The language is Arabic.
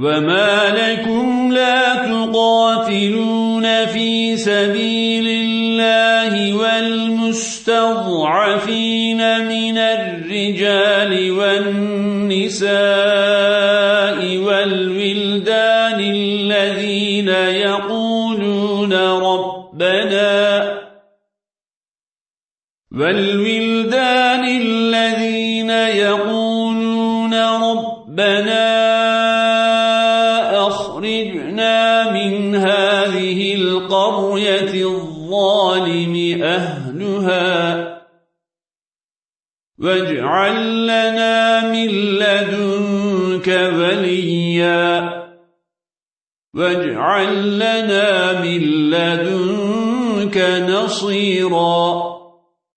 وما لكم لا تقاتلون في سبيل الله والمستضعفين من الرجال والنساء والولدان الذين يقولون ربنا والولدان الذين يقولون ربنا أخرجنا من هذه القرية الظالم أهلها واجعل لنا من لدنك وليا واجعل لنا من لدنك نصيرا